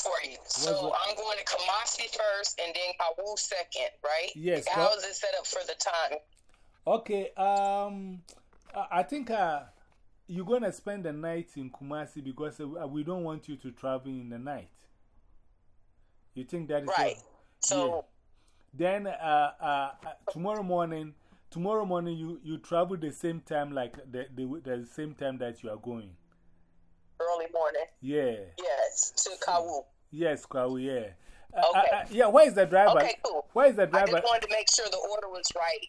for you. So I'm going to Kumasi first and then Kawu second, right? Yes. How is it set up for the time? Okay. Um, I think uh, you're going to spend the night in Kumasi because uh, we don't want you to travel in the night. You think that is right? So then uh, uh, tomorrow morning, tomorrow morning you, you travel the same time like the, the, the same time that you are going. Early morning. Yeah. Yeah. Yes, to Kawu. Yes, Kawu, yeah. Uh, uh, okay. Uh, yeah, where is the driver? Okay, cool. Where is the driver? I just wanted to make sure the order was right.